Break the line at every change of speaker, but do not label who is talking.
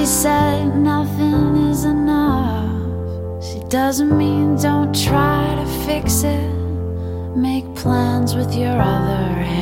she said nothing is enough. She doesn't mean don't try to fix it. Make plans with your other hand.